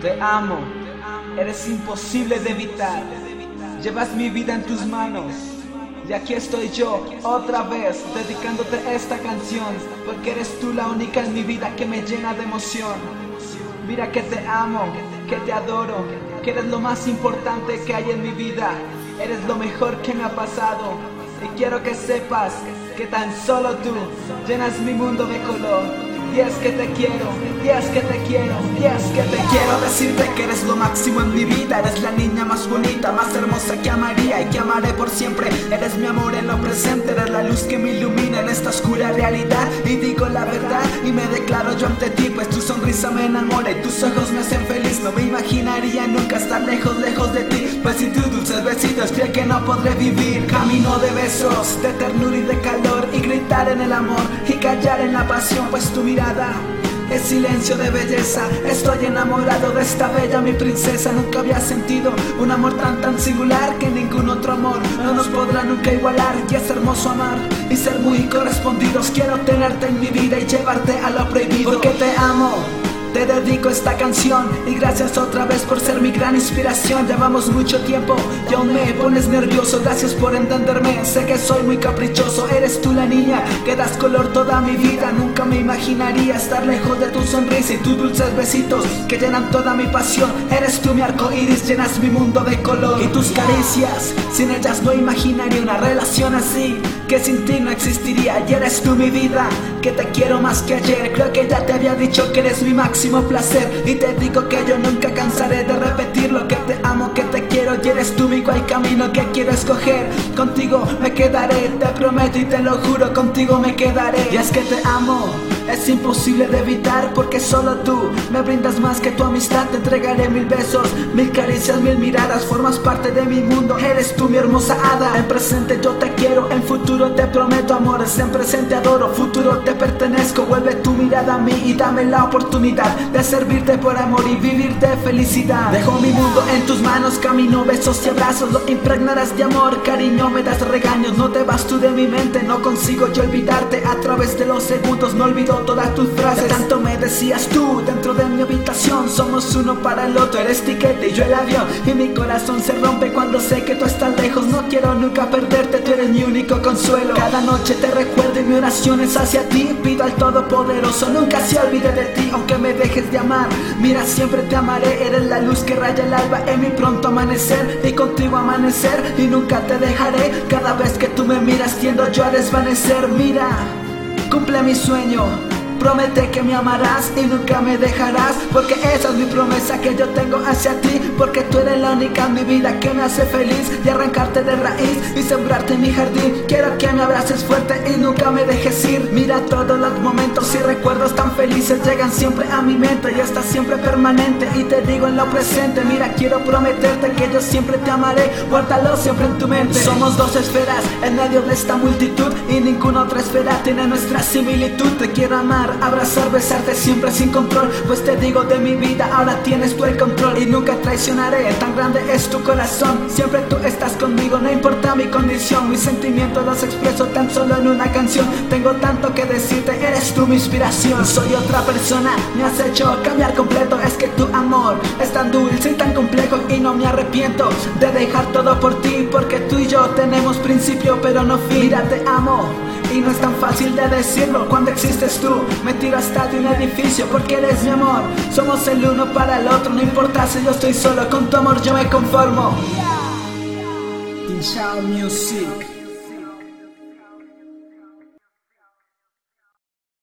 Te amo, eres imposible de evitar. Llevas mi vida en tus manos. Y aquí estoy yo, otra vez, dedicándote esta canción, porque eres tú la única en mi vida que me llena de emoción. Mira que te amo, que te adoro, que eres lo más importante que hay en mi vida. Eres lo mejor que me ha pasado. Y quiero que sepas que tan solo tú llenas mi mundo de color. Y es que te quiero, y es que te quiero, y es que te quiero decirte que eres lo máximo en mi vida. Eres la niña más bonita, más hermosa que amaría y que amaré por siempre. Eres mi amor en lo presente, eres la luz que me ilumina en esta oscura realidad. Y digo la verdad y me declaro yo ante ti Pues tu sonrisa me enamora y tus ojos me hacen feliz. No me imaginaría nunca estar lejos, lejos de ti Pues sin tus dulces besitos creo que no podré vivir. Camino de besos, de ternura y de calor Y gritar en el amor y callar en la pasión Pues tu mirada es silencio de belleza. Estoy enamorado de esta bella mi princesa. Nunca había sentido un amor tan tan singular que ningún otro amor no nos podrá nunca igualar. Y es hermoso amar y ser muy correspondidos. Quiero tenerte en mi vida y llevarte a lo prohibido. Porque te amo. Te dedico esta canción y gracias otra vez por ser mi gran inspiración. Llevamos mucho tiempo y aún me pones nervioso. Gracias por entenderme. Sé que soy muy caprichoso. Eres tú la niña que das color toda mi vida. Nunca me imaginaría estar lejos de tu sonrisa y tus dulces besitos que llenan toda mi pasión. Eres tú mi arco iris, llenas mi mundo de color y tus caricias. Sin ellas no imaginaría una relación así que sin ti no existiría. Y eres tú mi vida, que te quiero más que ayer. Creo que ya te había dicho que eres mi máximo placer. Y te digo que yo nunca cansaré de repetir lo que te amo, que te quiero. Y eres tú mi cual camino que quiero escoger. Contigo me quedaré, te prometo y te lo juro, contigo me quedaré. Y es que te amo. Es imposible de evitar porque solo tú me brindas más que tu amistad. Te entregaré mil besos, mil caricias, mil miradas. Formas parte de mi mundo, eres tú mi hermosa hada. En presente yo te quiero, en futuro te prometo amores. En presente adoro, futuro te pertenezco. Vuelve tu mirada a mí y dame la oportunidad de servirte por amor y vivir de felicidad. Dejo mi mundo en tus manos, camino, besos y abrazos. Lo impregnarás de amor, cariño, me das regaños. No te vas tú de mi mente, no consigo yo olvidarte. A través de los segundos no olvido todas tus frases. Tanto me decías tú dentro de mi habitación Somos uno para el otro, eres tiquete y yo el avión Y mi corazón se rompe cuando sé que tú estás lejos. No quiero nunca perderte, tú eres mi único consuelo. Cada noche te recuerdo y mi oración es hacia ti. Pido al Todopoderoso, nunca se olvide de ti Aunque me dejes de amar, mira siempre te amaré Eres la luz que raya el alba en mi pronto amanecer. Y contigo amanecer y nunca te dejaré. Cada vez que tú me miras tiendo yo a desvanecer. Mira, cumple mi sueño Promete que me amarás y nunca me dejarás Porque esa es mi promesa que yo tengo hacia ti Porque tú eres la única en mi vida que me hace feliz Y arrancarte de raíz y sembrarte en mi jardín. Quiero que me abraces fuerte y nunca me dejes ir. Mira todos los momentos y recuerdos tan felices Llegan siempre a mi mente y estás siempre permanente. Y te digo en lo presente, mira quiero prometerte que yo siempre te amaré. Guárdalo siempre en tu mente. Somos dos esferas en medio de esta multitud Y ninguna otra esfera tiene nuestra similitud. Te quiero amar abrazar, besarte siempre sin control. Pues te digo de mi vida, ahora tienes tú el control. Y nunca traicionaré, tan grande es tu corazón. Siempre tú estás conmigo, no importa mi condición. Mis sentimientos los expreso tan solo en una canción. Tengo tanto que decirte, eres tú mi inspiración. Soy otra persona, me has hecho cambiar completo. Es que tu amor es tan dulce y tan complejo Y no me arrepiento de dejar todo por ti. Porque tú y yo tenemos principio pero no fin. Mira, te amo y no es tan fácil de decirlo cuando existes tú. Me tiro hasta de un edificio porque eres mi amor. Somos el uno para el otro, no importa si yo estoy solo. Con tu amor yo me conformo. Music